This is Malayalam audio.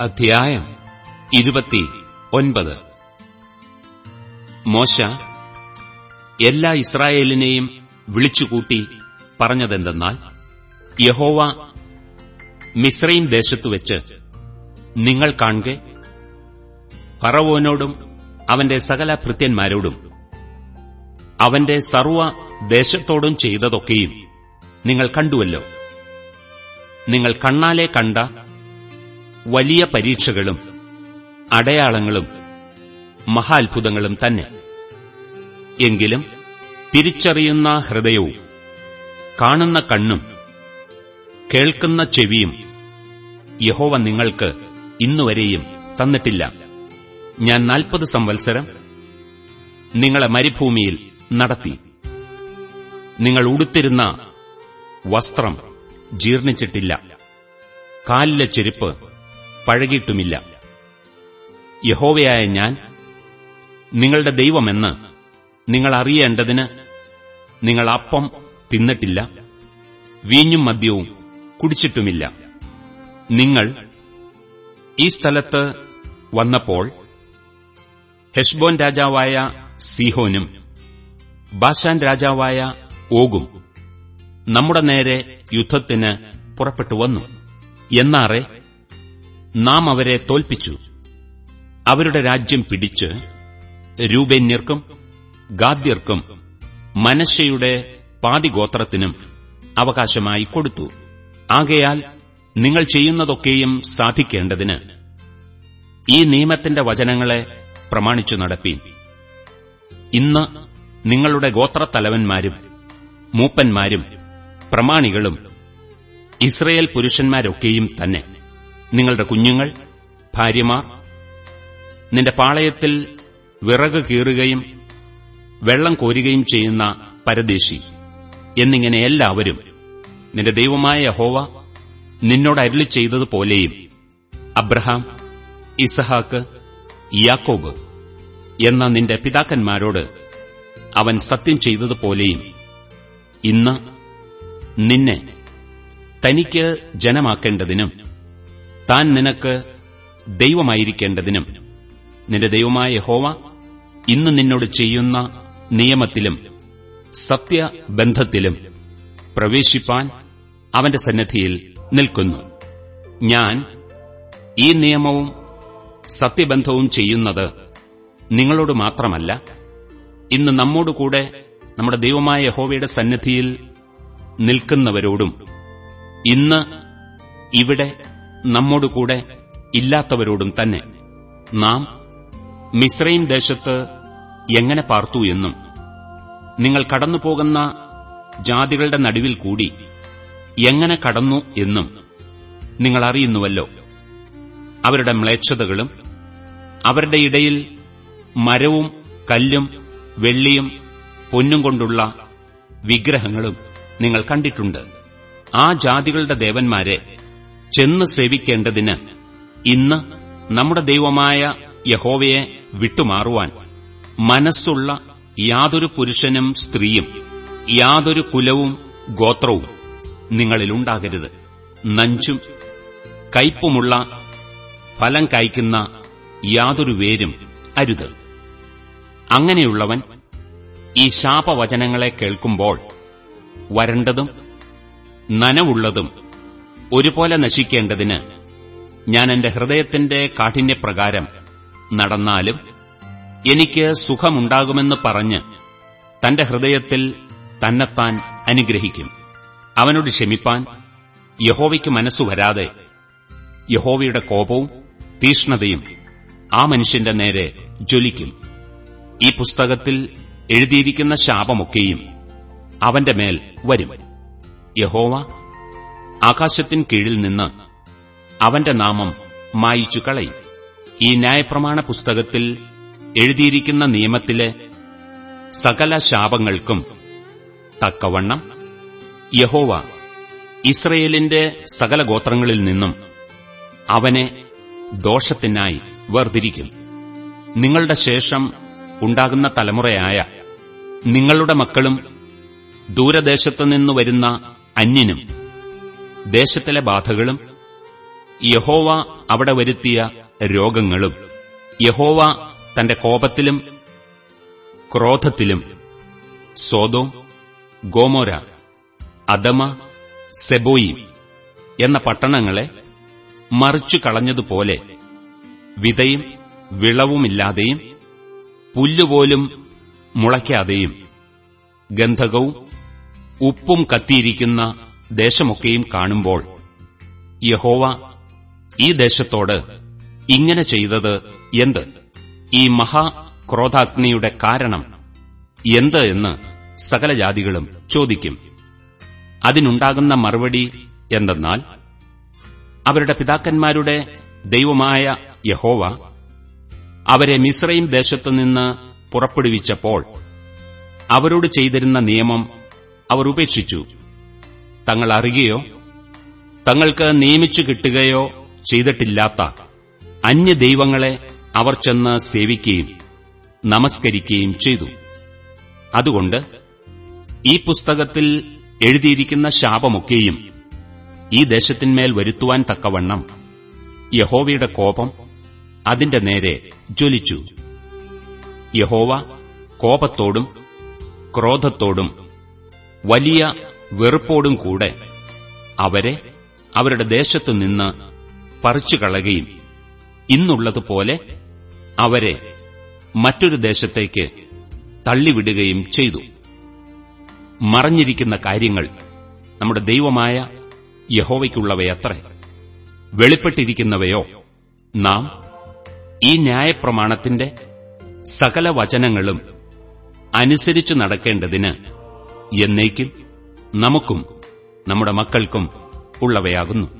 അധ്യായം ഇരുപത്തി ഒൻപത്. മോശ എല്ലാ ഇസ്രായേലിനെയും വിളിച്ചുകൂട്ടി പറഞ്ഞതെന്തെന്നാൽ യഹോവ മിശ്രയും ദേശത്തുവെച്ച് നിങ്ങൾ കാണുക ഫറവോനോടും അവന്റെ സകല ഭൃത്യന്മാരോടും അവന്റെ സർവ ദേശത്തോടും ചെയ്തതൊക്കെയും നിങ്ങൾ കണ്ടുവല്ലോ. നിങ്ങൾ കണ്ണാലെ കണ്ട വലിയ പരീക്ഷകളും അടയാളങ്ങളും മഹാത്ഭുതങ്ങളും തന്നെ. എങ്കിലും തിരിച്ചറിയുന്ന ഹൃദയവും കാണുന്ന കണ്ണും കേൾക്കുന്ന ചെവിയും യഹോവ നിങ്ങൾക്ക് ഇന്നുവരെയും തന്നിട്ടില്ല. ഞാൻ നാൽപ്പത് സംവത്സരം നിങ്ങളെ മരുഭൂമിയിൽ നടത്തി. നിങ്ങൾ ഉടുത്തിരുന്ന വസ്ത്രം ജീർണിച്ചിട്ടില്ല. കാലിലെ ചെരുപ്പ് പഴകിയിട്ടുമില്ല യഹോവയായ ഞാൻ നിങ്ങളുടെ ദൈവമെന്ന് നിങ്ങൾ അറിയേണ്ടതിന് നിങ്ങൾ അപ്പം തിന്നിട്ടില്ല വീഞ്ഞും മദ്യവും കുടിച്ചിട്ടുമില്ല. നിങ്ങൾ ഈ സ്ഥലത്ത് വന്നപ്പോൾ ഹെഷ്ബോൻ രാജാവായ സീഹോനും ബാഷാൻ രാജാവായ ഓഗും നമ്മുടെ നേരെ യുദ്ധത്തിന് പുറപ്പെട്ടു വന്നു. എന്നാറെ നാം അവരെ തോൽപ്പിച്ചു. അവരുടെ രാജ്യം പിടിച്ച് രൂപേന്യർക്കും ഗാദ്യർക്കും മനശയുടെ പാതിഗോത്രത്തിനും അവകാശമായി കൊടുത്തു. ആകയാൽ നിങ്ങൾ ചെയ്യുന്നതൊക്കെയും സാധിക്കേണ്ടതിന് ഈ നിയമത്തിന്റെ വചനങ്ങളെ പ്രമാണിച്ചു നടപ്പീൻ. ഇന്ന് നിങ്ങളുടെ ഗോത്രത്തലവന്മാരും മൂപ്പന്മാരും പ്രമാണികളും ഇസ്രയേൽ പുരുഷന്മാരൊക്കെയും തന്നെ. നിങ്ങളുടെ കുഞ്ഞുങ്ങൾ ഭാര്യമാർ നിന്റെ പാളയത്തിൽ വിറക് കീറുകയും വെള്ളം കോരുകയും ചെയ്യുന്ന പരദേശി എന്നിങ്ങനെ എല്ലാവരും നിന്റെ ദൈവമായ ഹോവ നിന്നോട് അരുളി ചെയ്തതുപോലെയും അബ്രഹാം ഇസഹാക്ക് യാക്കോബ് എന്ന നിന്റെ പിതാക്കന്മാരോട് അവൻ സത്യം ചെയ്തതുപോലെയും ഇന്ന് നിന്നെ തനിക്ക് ജനമാക്കേണ്ടതിനും താൻ നിനക്ക് ദൈവമായിരിക്കേണ്ടതിനും നിന്റെ ദൈവമായ ഹോവ ഇന്ന് നിന്നോട് ചെയ്യുന്ന നിയമത്തിലും സത്യബന്ധത്തിലും പ്രവേശിപ്പാൻ അവന്റെ സന്നദ്ധിയിൽ നിൽക്കുന്നു. ഞാൻ ഈ നിയമവും സത്യബന്ധവും ചെയ്യുന്നത് നിങ്ങളോട് മാത്രമല്ല ഇന്ന് നമ്മോടുകൂടെ നമ്മുടെ ദൈവമായ യഹോവയുടെ സന്നിധിയിൽ നിൽക്കുന്നവരോടും ഇന്ന് ഇവിടെ നമ്മോടുകൂടെ ഇല്ലാത്തവരോടും തന്നെ. നാം മിശ്രയും ദേശത്ത് എങ്ങനെ പാർത്തു എന്നും നിങ്ങൾ കടന്നുപോകുന്ന ജാതികളുടെ നടുവിൽ കൂടി എങ്ങനെ കടന്നു എന്നും നിങ്ങൾ അറിയുന്നുവല്ലോ. അവരുടെ മ്ലേച്ഛതകളും അവരുടെ ഇടയിൽ മരവും കല്ലും വെള്ളിയും പൊന്നും കൊണ്ടുള്ള വിഗ്രഹങ്ങളും നിങ്ങൾ കണ്ടിട്ടുണ്ട്. ആ ജാതികളുടെ ദേവന്മാരെ ചെന്ന് സേവിക്കേണ്ടതിന് ഇന്ന് നമ്മുടെ ദൈവമായ യഹോവയെ വിട്ടുമാറുവാൻ മനസ്സുള്ള യാതൊരു പുരുഷനും സ്ത്രീയും യാതൊരു കുലവും ഗോത്രവും നിങ്ങളിലുണ്ടാകരുത്. നഞ്ചും കയ്പുമുള്ള ഫലം കായ്ക്കുന്ന യാതൊരു വേരും അരുത്. അങ്ങനെയുള്ളവൻ ഈ ശാപവചനങ്ങളെ കേൾക്കുമ്പോൾ വരണ്ടതും നനവുള്ളതും ഒരുപോലെ നശിക്കേണ്ടതിന് ഞാൻ എന്റെ ഹൃദയത്തിന്റെ കാഠിന്യപ്രകാരം നടന്നാലും എനിക്ക് സുഖമുണ്ടാകുമെന്ന് പറഞ്ഞ് തന്റെ ഹൃദയത്തിൽ തന്നെത്താൻ അനുഗ്രഹിക്കും. അവനോട് ക്ഷമിപ്പാൻ യഹോവയ്ക്ക് മനസ്സു വരാതെ യഹോവയുടെ കോപവും തീഷ്ണതയും ആ മനുഷ്യന്റെ നേരെ ജ്വലിക്കും. ഈ പുസ്തകത്തിൽ എഴുതിയിരിക്കുന്ന ശാപമൊക്കെയും അവന്റെ മേൽ വരും. യഹോവ ആകാശത്തിൻ കീഴിൽ നിന്ന് അവന്റെ നാമം മായിച്ചു കളയും. ഈ ന്യായപ്രമാണ പുസ്തകത്തിൽ എഴുതിയിരിക്കുന്ന നിയമത്തിലെ സകല ശാപങ്ങൾക്കും തക്കവണ്ണം യഹോവ ഇസ്രയേലിന്റെ സകല ഗോത്രങ്ങളിൽ നിന്നും അവനെ ദോഷത്തിനായി വേർതിരിക്കും. നിങ്ങളുടെ ശേഷം ഉണ്ടാകുന്ന തലമുറയായ നിങ്ങളുടെ മക്കളും ദൂരദേശത്തുനിന്നു വരുന്ന അന്യനും ദേശത്തിലെ ബാധകളും യഹോവ അവിടെ വരുത്തിയ രോഗങ്ങളും യഹോവ തന്റെ കോപത്തിലും ക്രോധത്തിലും സോതോം ഗോമോര അദമ സെബോയി എന്ന പട്ടണങ്ങളെ മറിച്ചു കളഞ്ഞതുപോലെ വിതയും വിളവുമില്ലാതെയും പുല്ലുപോലും മുളയ്ക്കാതെയും ഗന്ധകവും ഉപ്പും കത്തിയിരിക്കുന്ന ദേശമൊക്കെയും കാണുമ്പോൾ യഹോവ ഈ ദേശത്തോട് ഇങ്ങനെ ചെയ്തത് എന്ത്? ഈ മഹാ ക്രോധാഗ്നിയുടെ കാരണം എന്ത് എന്ന് സകല ജാതികളും ചോദിക്കും. അതിനുണ്ടാകുന്ന മറുപടി എന്തെന്നാൽ അവരുടെ പിതാക്കന്മാരുടെ ദൈവമായ യഹോവ അവരെ മിസ്രൈം ദേശത്തു നിന്ന് പുറപ്പെടുവിച്ചപ്പോൾ അവരോട് ചെയ്തിരുന്ന നിയമം അവർ ഉപേക്ഷിച്ചു. തങ്ങൾ അറിയുകയോ തങ്ങൾക്ക് നിയമിച്ചു കിട്ടുകയോ ചെയ്തിട്ടില്ലാത്ത അന്യദൈവങ്ങളെ അവർ ചെന്ന് സേവിക്കുകയും നമസ്കരിക്കുകയും ചെയ്തു. അതുകൊണ്ട് ഈ പുസ്തകത്തിൽ എഴുതിയിരിക്കുന്ന ശാപമൊക്കെയും ഈ ദേശത്തിന്മേൽ വരുത്തുവാൻ തക്കവണ്ണം യഹോവയുടെ കോപം അതിന്റെ നേരെ ജ്വലിച്ചു. യഹോവ കോപത്തോടും ക്രോധത്തോടും വലിയ വെറുപ്പോടും കൂടെ അവരെ അവരുടെ ദേശത്തു നിന്ന് പറിച്ചുകളയുകയും ഇന്നുള്ളതുപോലെ അവരെ മറ്റൊരു ദേശത്തേക്ക് തള്ളിവിടുകയും ചെയ്തു. മറഞ്ഞിരിക്കുന്ന കാര്യങ്ങൾ നമ്മുടെ ദൈവമായ യഹോവയ്ക്കുള്ളവയത്രേ വെളിപ്പെട്ടിരിക്കുന്നവയോ നാം ഈ ന്യായപ്രമാണത്തിന്റെ സകല വചനങ്ങളും അനുസരിച്ചു നടക്കേണ്ടതിന് എന്നേക്കും നമുക്കും നമ്മുടെ മക്കൾക്കും ഉള്ളവയാകുന്നു.